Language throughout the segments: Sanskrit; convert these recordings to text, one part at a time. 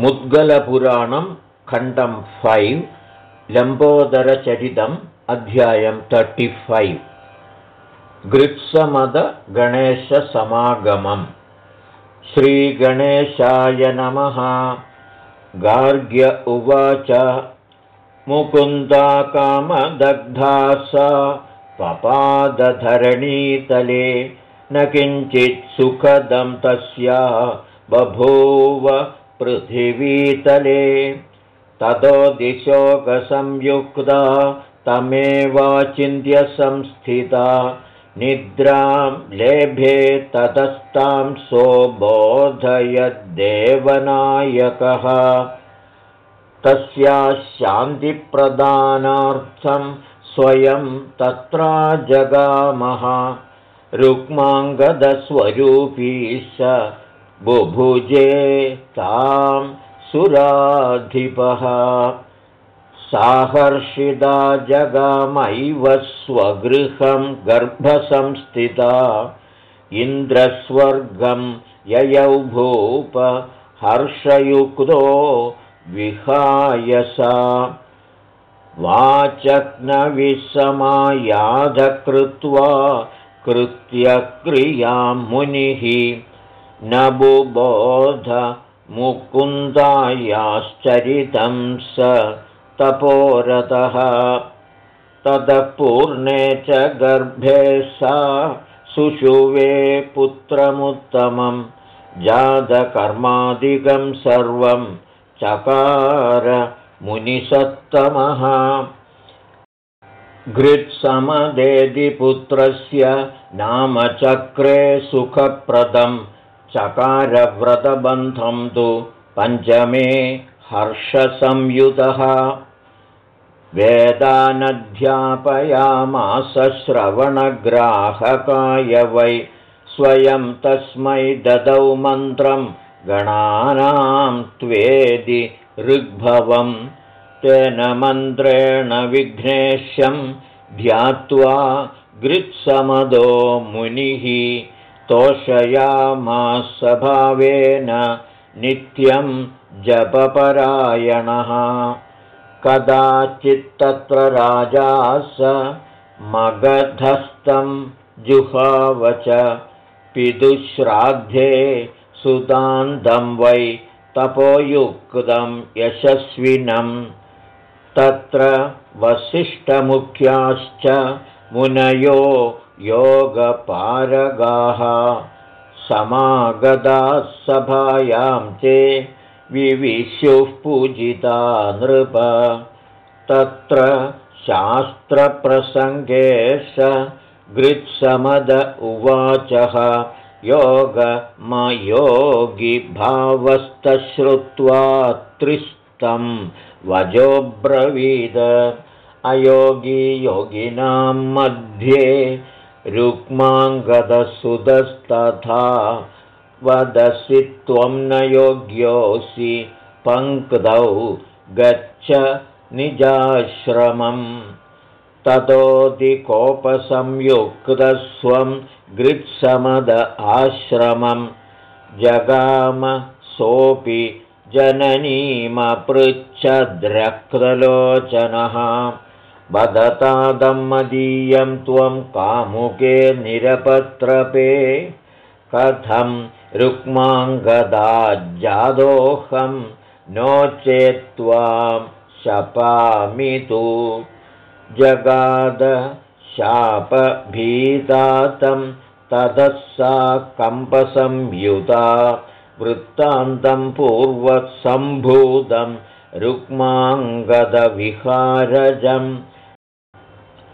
मुद्गलपुराणं खण्डं फैव् लम्बोदरचरितम् अध्यायं तर्टिफैव् गृत्समदगणेशसमागमम्. श्रीगणेशाय नमः. गार्ग्य उवाच. मुकुन्दा कामदग्धा सा पपादधरणीतले न किञ्चित् सुखदं तस्या बभूव पृथिवीतले। ततो दिशोकसंयुक्ता तमेवाचिन्त्य संस्थिता निद्रां लेभे ततस्तां सोऽबोधयद्देवनायकः तस्या शान्तिप्रदानार्थं स्वयं तत्रा जगामः। रुक्माङ्गदस्वरूपी स बुभुजे तां सुराधिपः। साहर्षिदा जगामैव स्वगृहं गर्भसंस्थिता। इन्द्रस्वर्गं ययौ भूप हर्षयुक्तो विहायसा। वाचक्नविसमायाधकृत्वा कृत्यक्रियां मुनिः न बुबोधमुकुन्दायाश्चरितं स तपोरतः। ततः पूर्णे च गर्भे सा सुषुवे पुत्रमुत्तमं। जातकर्मादिकं सर्वं चकार मुनिसत्तमः। घृत्समदेदिपुत्रस्य नामचक्रे सुखप्रदं चकारव्रतबन्धं तु पञ्चमे हर्षसंयुतः। वेदानध्यापयामासश्रवणग्राहकाय वै स्वयं तस्मै ददौ मन्त्रं गणानां त्वेदि ऋग्भवं। तेन मन्त्रेण विघ्नेश्यं ध्यात्वा गृत्समदो मुनिः तोषयामासभावेन नित्यं जपपरायणः। कदाचित्तत्र राजा स मगधस्थं जुहावच पितुश्राद्धे सुतान्दं वै तपोयुक्तं यशस्विनं। तत्र वसिष्ठमुख्याश्च मुनयो योगपारगाः समागताः सभायां ते विविशुः पूजिता नृप। तत्र शास्त्रप्रसङ्गे स गृत्समद उवाचः योगमयोगिभावस्तश्रुत्वा त्रिस्तं वजोब्रवीद। अयोगी योगिनां मध्ये रुक्माङ्गदसुतस्तथा वदसि त्वं न योग्योऽसि पङ्क्तौ गच्छ निजाश्रमम्। ततोऽधिकोपसंयुक्तस्वं गृत्समद आश्रमं जगाम सोऽपि जननीमपृच्छद्रक्तलोचनः वदतादं मदीयं त्वं कामुके निरपत्रपे। कथं रुक्माङ्गदाज्जादोऽहं नो चेत्त्वां शपामि तु। जगाद शापभीतातं ततः सा कम्पसंयुता वृत्तान्तं पूर्वसम्भूतं रुक्माङ्गदविहारजम्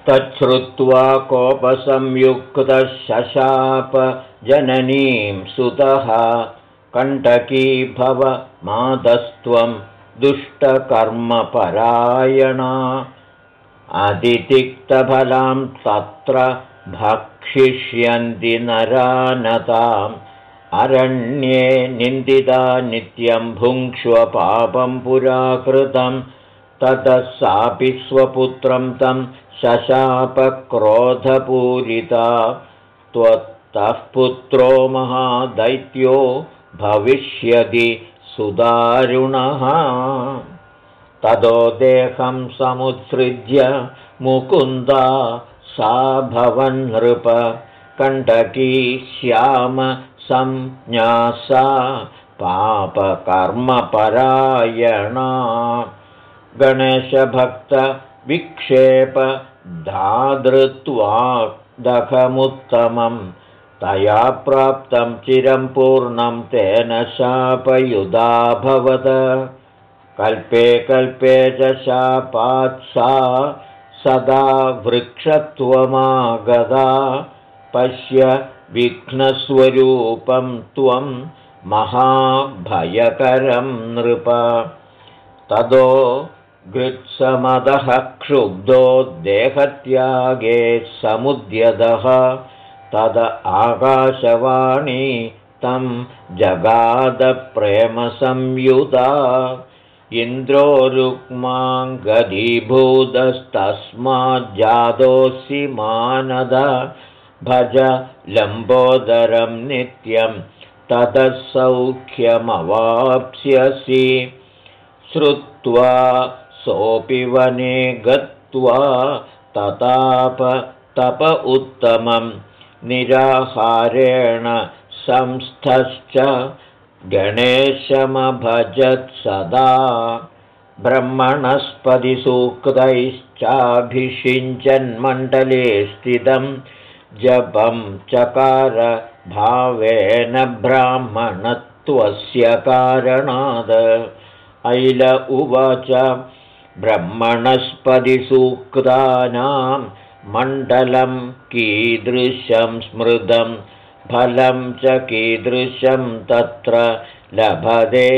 तच्छ्रुत्वा शशाप जननीं सुतः कण्टकी भव मातस्त्वं दुष्टकर्मपरायणा। अतितिक्तफलां तत्र भक्षिष्यन्ति नरानताम्। अरण्ये निन्दिता नित्यं भुङ्क्ष्वपापं पुराकृतं। ततः सापि स्वपुत्रं तं शशापक्रोधपूरिता। त्वत्तः पुत्रो महादैत्यो भविष्यति सुदारुणः। ततो देहं समुत्सृज्य मुकुन्दा सा भवन्नृप कण्टकी श्याम संज्ञासा पापकर्मपरायणा गणेशभक्तविक्षेप धाधृत्वादखमुत्तमं तया प्राप्तं चिरं पूर्णं तेन शापयुधाभवद। कल्पे कल्पे च शापात्सा सदा वृक्षत्वमागदा। पश्य विघ्नस्वरूपं त्वं महाभयकरं नृप। तदो गृत्समदः क्षुब्धो देहत्यागे समुद्यतः। तद आकाशवाणी तं जगादप्रेमसंयुता। इन्द्रो रुक्माङ्गदीभूतस्तस्माज्जातोऽसि मानद। भज लम्बोदरं नित्यं ततः सौख्यमवाप्स्यसि। श्रुत्वा सोऽपि वने गत्वा तताप तप उत्तमं निराहारेण संस्थश्च गणेशमभजत् सदा ब्रह्मणस्पतिसूक्तैश्चाभिषिञ्चन्मण्डले स्थितं जपं चकार भावेन ब्राह्मणत्वस्य कारणाद। ऐल उवाच ब्रह्मणस्पतिसूक्तानां मण्डलं कीदृशं स्मृतं फलं च कीदृशं तत्र लभते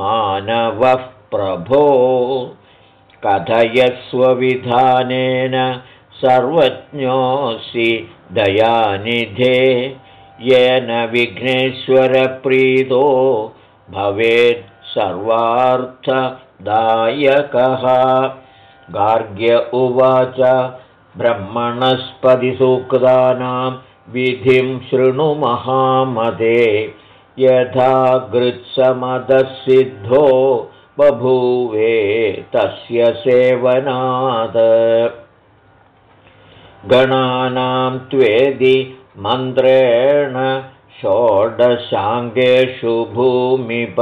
मानवः प्रभो। कथयस्वविधानेन सर्वज्ञोऽसि दयानिधे येन विघ्नेश्वरप्रीतो भवेत् सर्वार्थदायकः गार्ग्य उवाच ब्रह्मणस्पतिसूक्तानां विधिं शृणुमहामदे यथा गृत्समदसिद्धो बभूवे तस्य सेवनाद गणानां त्वेदि मन्त्रेण षोडशाङ्गेषु भूमिप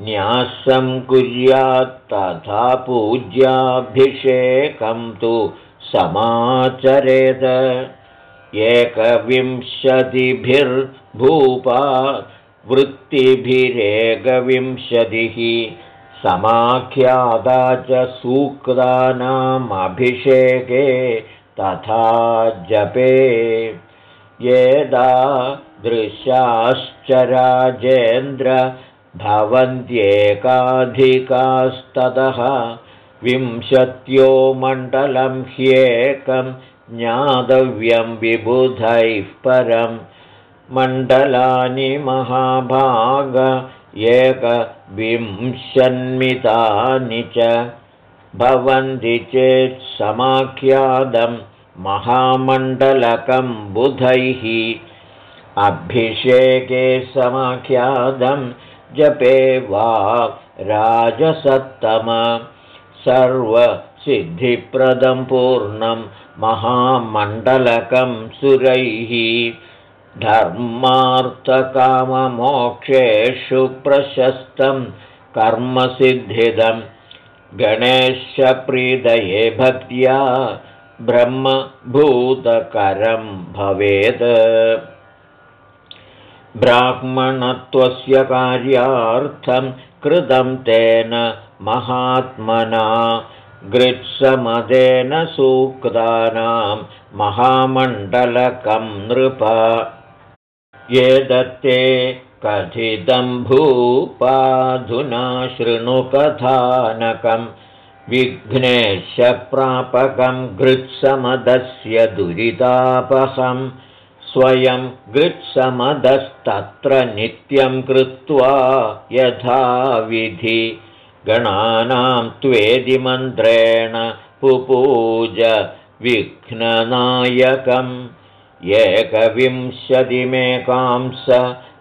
न्यासं कुर्यात्तथा पूज्याभिषेकं तु समाचरेद। एकविंशतिभिर्भूपा वृत्तिभिरेकविंशतिः समाख्याता च सूक्तानामभिषेके तथा जपे। येदा दृश्याश्च राजेन्द्र भवन्त्येकाधिकास्ततः विंशत्यो मण्डलं ह्येकं ज्ञातव्यं विबुधैः परं मण्डलानि महाभाग एकविंशन्मितानि च भवन्ति चेत् समाख्यातं महामण्डलकं बुधैः अभिषेके समाख्यातं जपे वा राजसत्तम। सर्वसिद्धिप्रदं पूर्णं महामण्डलकं सुरैः। धर्मार्थकाममोक्षेषु प्रशस्तं कर्मसिद्धिदं। गणेशप्रीदये भक्त्या ब्रह्मभूतकरं भवेत् ब्राह्मणत्वस्य कार्यार्थं कृतं तेन महात्मना। गृत्समदेन सूक्तानां महामण्डलकं नृप। ये दत्ते कथितं भूपाधुना शृणुकथानकं विघ्नेशप्रापकं गृत्समदस्य दुरितापहं स्वयं गृत्समदस्तत्र नित्यं कृत्वा यथाविधि गणानां त्वेदिमन्त्रेण पुपूज विघ्ननायकम् एकविंशतिमेकांस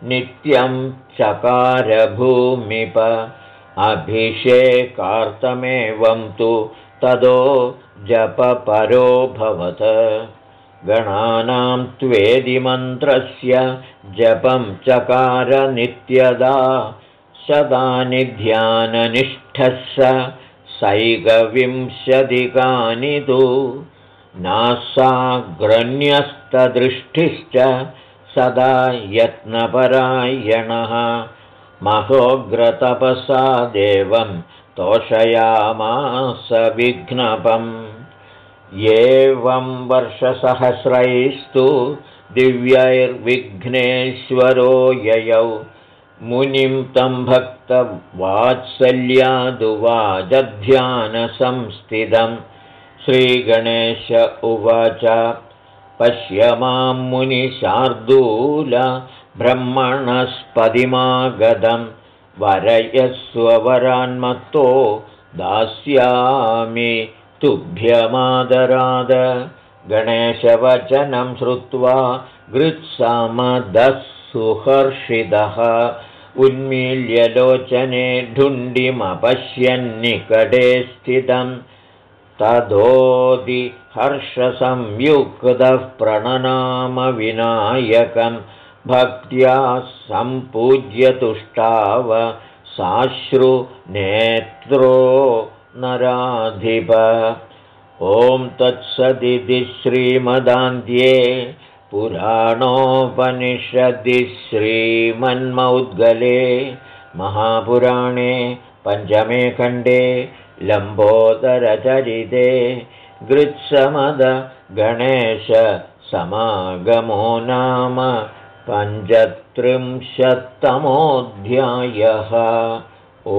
नित्यं चकारभूमिप। अभिषेकार्तमेवं तु तदो जपपरोऽभवत् गणानां त्वेदिमन्त्रस्य जपं चकारनित्यदा शतानि ध्याननिष्ठः स सैकविंशतिकानि तु नासाग्रण्यस्तदृष्टिश्च सदा यत्नपरायणः महोग्रतपसा देवं तोषयामास विघ्नपम् एवं वर्षसहस्रैस्तु दिव्यैर्विघ्नेश्वरो ययौ। मुनिं तं भक्तवात्सल्यादुवाजध्यानसंस्थितम् श्रीगणेश उवाच पश्य मां मुनिशार्दूल ब्रह्मणस्पदिमागतं वरयस्ववरान्मत्तो दास्यामि तुभ्यमादराद। गणेशवचनं श्रुत्वा गृत्समदः सुहर्षितः उन्मील्यलोचने ढुण्डिमपश्यन्निकटे स्थितम् तदोदि हर्षसंयुक्तः प्रणनामविनायकं। भक्त्या सम्पूज्यतुष्टाव साश्रुनेत्रो नराधिप। ॐ तत्सदिति श्रीमदान्ध्ये पुराणोपनिषदि श्रीमन्मौद्गले महापुराणे पञ्चमे खण्डे लम्बोदरचरिते गणेशसमागमो नाम पञ्चत्रिंशत्तमोऽध्यायः। ओ